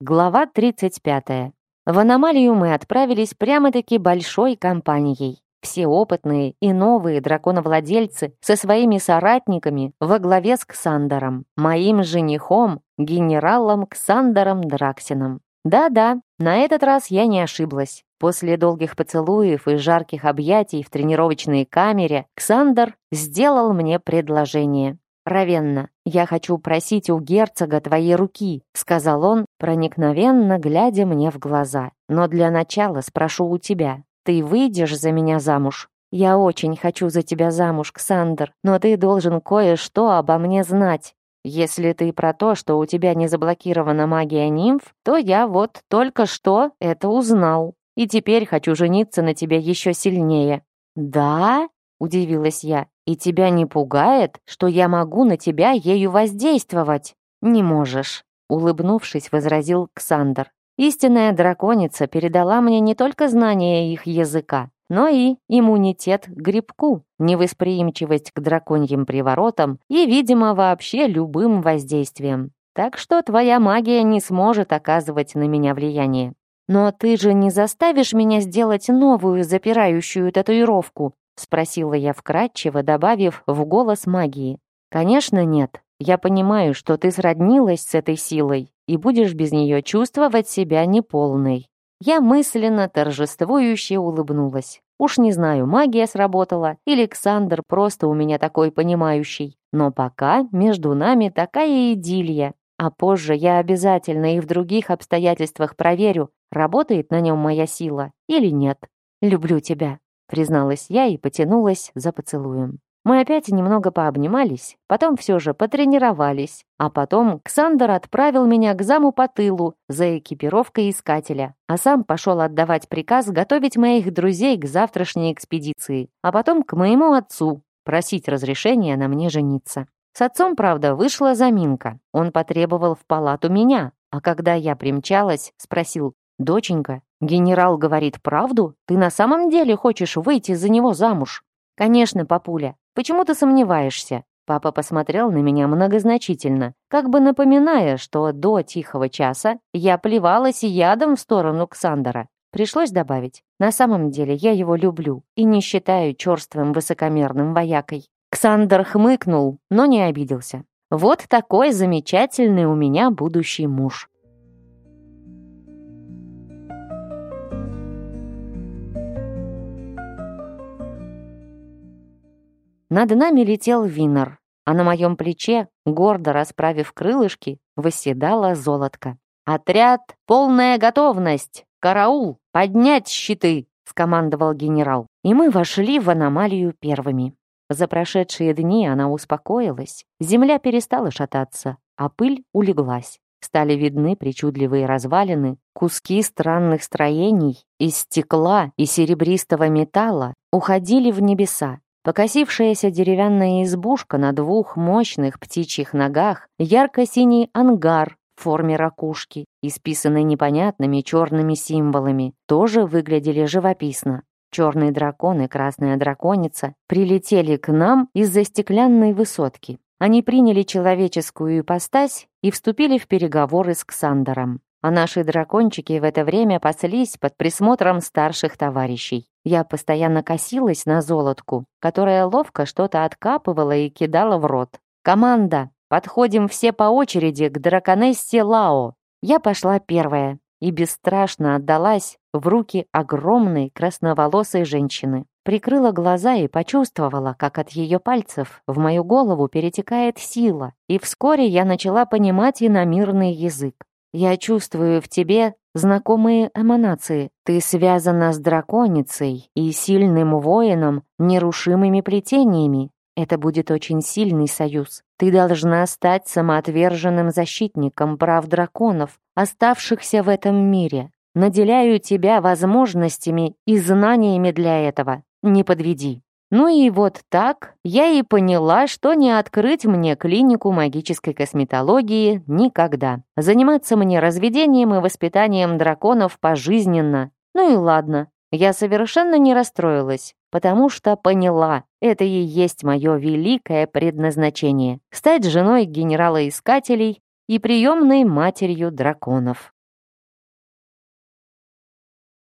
Глава 35. В аномалию мы отправились прямо-таки большой компанией. Все опытные и новые драконовладельцы со своими соратниками во главе с Ксандером, моим женихом, генералом Ксандером Драксином. Да-да, на этот раз я не ошиблась. После долгих поцелуев и жарких объятий в тренировочной камере Ксандер сделал мне предложение. «Равенна, я хочу просить у герцога твоей руки», сказал он, проникновенно глядя мне в глаза. «Но для начала спрошу у тебя. Ты выйдешь за меня замуж?» «Я очень хочу за тебя замуж, Ксандр, но ты должен кое-что обо мне знать. Если ты про то, что у тебя не заблокирована магия нимф, то я вот только что это узнал. И теперь хочу жениться на тебе еще сильнее». «Да?» — удивилась я. И тебя не пугает, что я могу на тебя ею воздействовать? Не можешь, улыбнувшись, возразил Ксандр. Истинная драконица передала мне не только знание их языка, но и иммунитет к грибку, невосприимчивость к драконьим приворотам и, видимо, вообще любым воздействием. Так что твоя магия не сможет оказывать на меня влияние. Но ты же не заставишь меня сделать новую запирающую татуировку, Спросила я вкратчиво, добавив в голос магии. «Конечно нет. Я понимаю, что ты сроднилась с этой силой и будешь без нее чувствовать себя неполной». Я мысленно торжествующе улыбнулась. Уж не знаю, магия сработала или Александр просто у меня такой понимающий. Но пока между нами такая идиллия. А позже я обязательно и в других обстоятельствах проверю, работает на нем моя сила или нет. Люблю тебя призналась я и потянулась за поцелуем. Мы опять немного пообнимались, потом все же потренировались, а потом Ксандр отправил меня к заму по тылу за экипировкой искателя, а сам пошел отдавать приказ готовить моих друзей к завтрашней экспедиции, а потом к моему отцу, просить разрешения на мне жениться. С отцом, правда, вышла заминка. Он потребовал в палату меня, а когда я примчалась, спросил, «Доченька, генерал говорит правду? Ты на самом деле хочешь выйти за него замуж?» «Конечно, папуля. Почему ты сомневаешься?» Папа посмотрел на меня многозначительно, как бы напоминая, что до тихого часа я плевалась ядом в сторону Ксандера. Пришлось добавить. На самом деле я его люблю и не считаю черствым высокомерным воякой. Ксандер хмыкнул, но не обиделся. Вот такой замечательный у меня будущий муж. Над нами летел Винер, а на моем плече, гордо расправив крылышки, восседала золотка. «Отряд! Полная готовность! Караул! Поднять щиты!» — скомандовал генерал. И мы вошли в аномалию первыми. За прошедшие дни она успокоилась, земля перестала шататься, а пыль улеглась. Стали видны причудливые развалины, куски странных строений из стекла и серебристого металла уходили в небеса, Покосившаяся деревянная избушка на двух мощных птичьих ногах, ярко-синий ангар в форме ракушки, исписанный непонятными черными символами, тоже выглядели живописно. Черный дракон и красная драконица прилетели к нам из-за стеклянной высотки. Они приняли человеческую ипостась и вступили в переговоры с Ксандером. А наши дракончики в это время паслись под присмотром старших товарищей. Я постоянно косилась на золотку, которая ловко что-то откапывала и кидала в рот. «Команда! Подходим все по очереди к драконессе Лао!» Я пошла первая и бесстрашно отдалась в руки огромной красноволосой женщины. Прикрыла глаза и почувствовала, как от ее пальцев в мою голову перетекает сила, и вскоре я начала понимать иномирный язык. Я чувствую в тебе знакомые эманации. Ты связана с драконицей и сильным воином, нерушимыми плетениями. Это будет очень сильный союз. Ты должна стать самоотверженным защитником прав драконов, оставшихся в этом мире. Наделяю тебя возможностями и знаниями для этого. Не подведи. Ну и вот так я и поняла, что не открыть мне клинику магической косметологии никогда. Заниматься мне разведением и воспитанием драконов пожизненно. Ну и ладно, я совершенно не расстроилась, потому что поняла, это и есть мое великое предназначение — стать женой генерала-искателей и приемной матерью драконов.